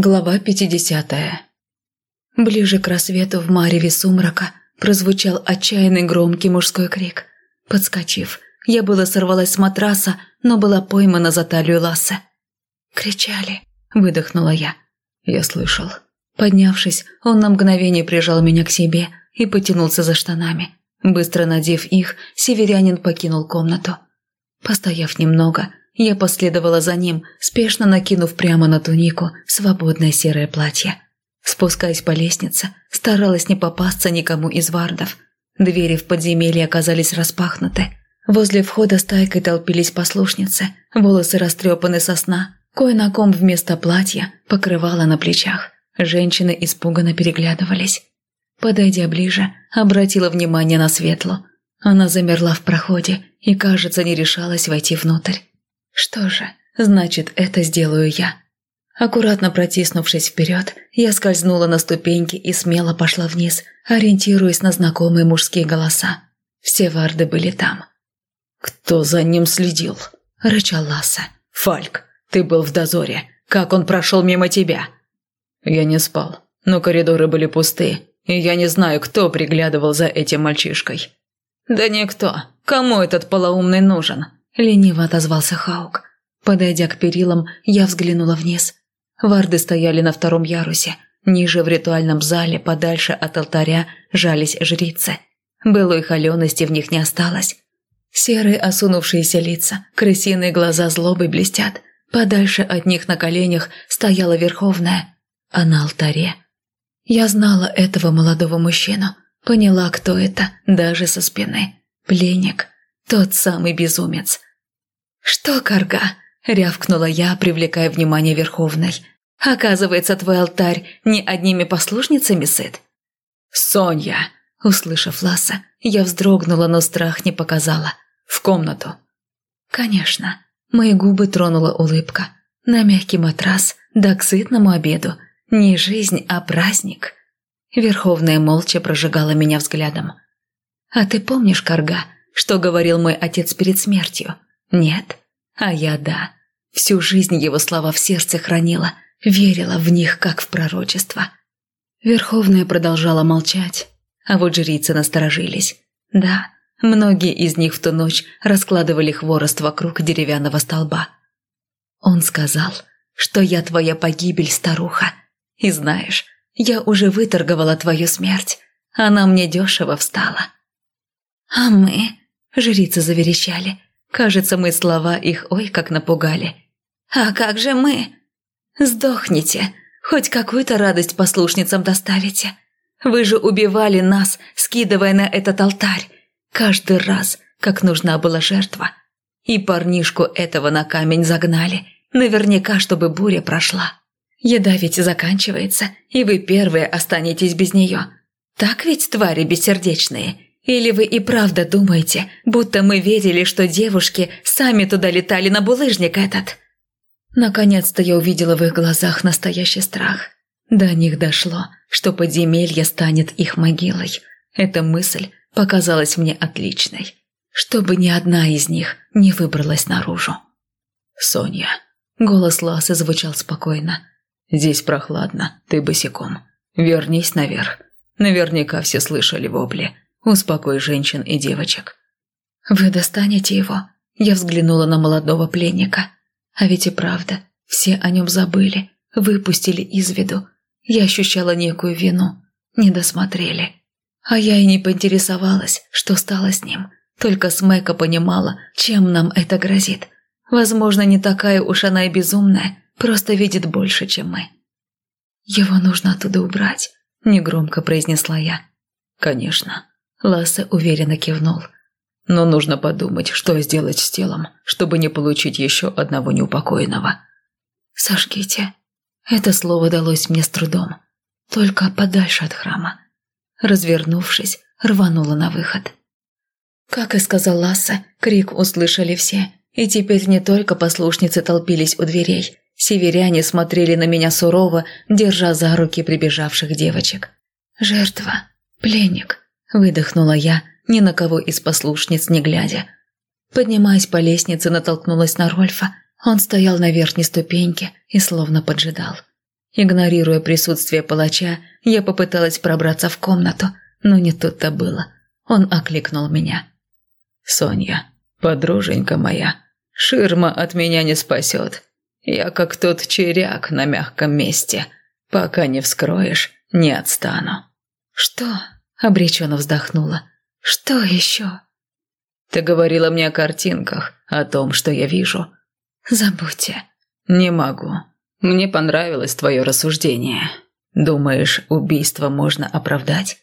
Глава 50 Ближе к рассвету в мареве сумрака прозвучал отчаянный громкий мужской крик. Подскочив, я было сорвалась с матраса, но была поймана за талию Лассе. «Кричали», – выдохнула я. Я слышал. Поднявшись, он на мгновение прижал меня к себе и потянулся за штанами. Быстро надев их, северянин покинул комнату. Постояв немного, я последовала за ним, спешно накинув прямо на тунику свободное серое платье. Спускаясь по лестнице, старалась не попасться никому из вардов. Двери в подземелье оказались распахнуты. Возле входа стайкой толпились послушницы, волосы растрепаны со сна, кое на ком вместо платья покрывало на плечах. Женщины испуганно переглядывались. Подойдя ближе, обратила внимание на Светлу. Она замерла в проходе и, кажется, не решалась войти внутрь. Что же, значит, это сделаю я. Аккуратно протиснувшись вперед, я скользнула на ступеньки и смело пошла вниз, ориентируясь на знакомые мужские голоса. Все варды были там. «Кто за ним следил?» – рычал Ласса. «Фальк, ты был в дозоре. Как он прошел мимо тебя?» «Я не спал, но коридоры были пусты, и я не знаю, кто приглядывал за этим мальчишкой». «Да никто. Кому этот полоумный нужен?» Лениво отозвался Хаук. Подойдя к перилам, я взглянула вниз. Варды стояли на втором ярусе. Ниже в ритуальном зале, подальше от алтаря, жались жрицы. Былой холености в них не осталось. Серые осунувшиеся лица, крысиные глаза злобой блестят. Подальше от них на коленях стояла Верховная, а на алтаре... Я знала этого молодого мужчину, поняла, кто это, даже со спины. Пленник, тот самый безумец, «Что, Карга?» – рявкнула я, привлекая внимание Верховной. «Оказывается, твой алтарь не одними послушницами сыт?» «Соня!» – услышав Ласа, я вздрогнула, но страх не показала. «В комнату!» «Конечно!» – мои губы тронула улыбка. «На мягкий матрас, да к сытному обеду. Не жизнь, а праздник!» Верховная молча прожигала меня взглядом. «А ты помнишь, Карга, что говорил мой отец перед смертью?» Нет, а я да. Всю жизнь его слова в сердце хранила, верила в них, как в пророчество. Верховная продолжала молчать, а вот жрицы насторожились. Да, многие из них в ту ночь раскладывали хворост вокруг деревянного столба. Он сказал, что я твоя погибель, старуха. И знаешь, я уже выторговала твою смерть. Она мне дешево встала. А мы, жрицы заверещали, Кажется, мы слова их ой как напугали. «А как же мы?» «Сдохните, хоть какую-то радость послушницам доставите. Вы же убивали нас, скидывая на этот алтарь. Каждый раз, как нужна была жертва. И парнишку этого на камень загнали, наверняка, чтобы буря прошла. Еда ведь заканчивается, и вы первые останетесь без нее. Так ведь, твари бессердечные?» Или вы и правда думаете, будто мы верили, что девушки сами туда летали на булыжник этот?» Наконец-то я увидела в их глазах настоящий страх. До них дошло, что подземелье станет их могилой. Эта мысль показалась мне отличной. Чтобы ни одна из них не выбралась наружу. «Соня», — голос Ласы звучал спокойно. «Здесь прохладно, ты босиком. Вернись наверх. Наверняка все слышали вопли. Успокой женщин и девочек». «Вы достанете его?» Я взглянула на молодого пленника. А ведь и правда, все о нем забыли, выпустили из виду. Я ощущала некую вину. Не досмотрели. А я и не поинтересовалась, что стало с ним. Только Смека понимала, чем нам это грозит. Возможно, не такая уж она и безумная, просто видит больше, чем мы. «Его нужно оттуда убрать», – негромко произнесла я. «Конечно», Лассе уверенно кивнул. «Но нужно подумать, что сделать с телом, чтобы не получить еще одного неупокоенного». «Сожгите». Это слово далось мне с трудом. Только подальше от храма. Развернувшись, рванула на выход. Как и сказал Ласса, крик услышали все. И теперь не только послушницы толпились у дверей. Северяне смотрели на меня сурово, держа за руки прибежавших девочек. «Жертва. Пленник. Выдохнула я, ни на кого из послушниц не глядя. Поднимаясь по лестнице, натолкнулась на Рольфа. Он стоял на верхней ступеньке и словно поджидал. Игнорируя присутствие палача, я попыталась пробраться в комнату, но не тут-то было. Он окликнул меня. «Соня, подруженька моя, ширма от меня не спасет. Я как тот черяк на мягком месте. Пока не вскроешь, не отстану». «Что?» – обреченно вздохнула. «Что еще?» «Ты говорила мне о картинках, о том, что я вижу». «Забудьте». «Не могу. Мне понравилось твое рассуждение. Думаешь, убийство можно оправдать?»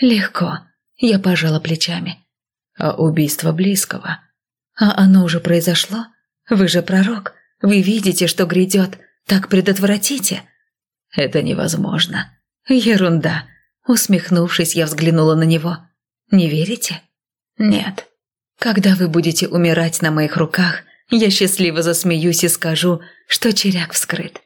«Легко». Я пожала плечами. «А убийство близкого?» «А оно уже произошло? Вы же пророк. Вы видите, что грядет. Так предотвратите». «Это невозможно». «Ерунда». Усмехнувшись, я взглянула на него. «Не верите?» «Нет». «Когда вы будете умирать на моих руках, я счастливо засмеюсь и скажу, что черяк вскрыт».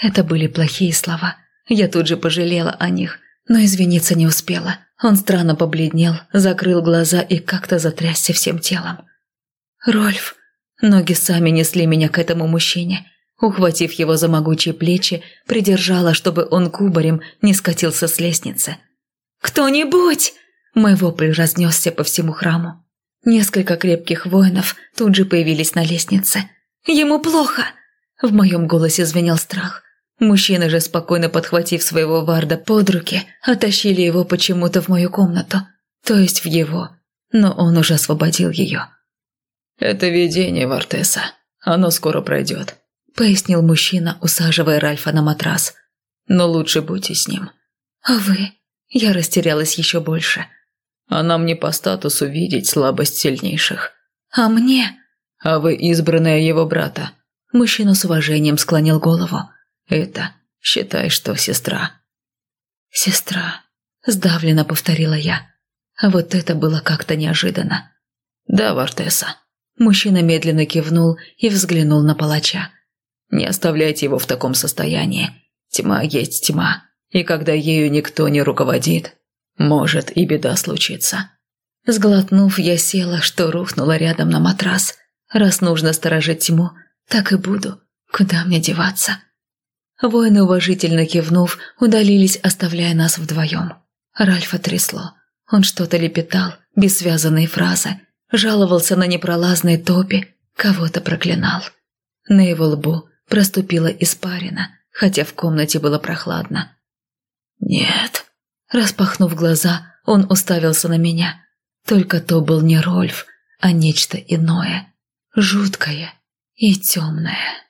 Это были плохие слова. Я тут же пожалела о них, но извиниться не успела. Он странно побледнел, закрыл глаза и как-то затрясся всем телом. «Рольф!» Ноги сами несли меня к этому мужчине. Ухватив его за могучие плечи, придержала, чтобы он кубарем не скатился с лестницы. «Кто-нибудь!» Мой вопль разнесся по всему храму. Несколько крепких воинов тут же появились на лестнице. «Ему плохо!» В моем голосе звенел страх. Мужчины же, спокойно подхватив своего варда под руки, оттащили его почему-то в мою комнату. То есть в его. Но он уже освободил ее. «Это видение Вартеса. Оно скоро пройдет», — пояснил мужчина, усаживая Ральфа на матрас. «Но лучше будьте с ним». «А вы?» Я растерялась еще больше. «А нам не по статусу видеть слабость сильнейших». «А мне?» «А вы избранная его брата». Мужчина с уважением склонил голову. Это, считай, что сестра». «Сестра», – сдавленно повторила я. А вот это было как-то неожиданно. «Да, Вартеса». Мужчина медленно кивнул и взглянул на палача. «Не оставляйте его в таком состоянии. Тьма есть тьма, и когда ею никто не руководит, может и беда случиться». Сглотнув, я села, что рухнула рядом на матрас. Раз нужно сторожить тьму, так и буду. Куда мне деваться?» Воины, уважительно кивнув, удалились, оставляя нас вдвоем. Ральфа трясло. Он что-то лепетал, бессвязанные фразы, жаловался на непролазные топи, кого-то проклинал. На его лбу проступила испарина, хотя в комнате было прохладно. «Нет». Распахнув глаза, он уставился на меня. Только то был не Рольф, а нечто иное, жуткое и темное.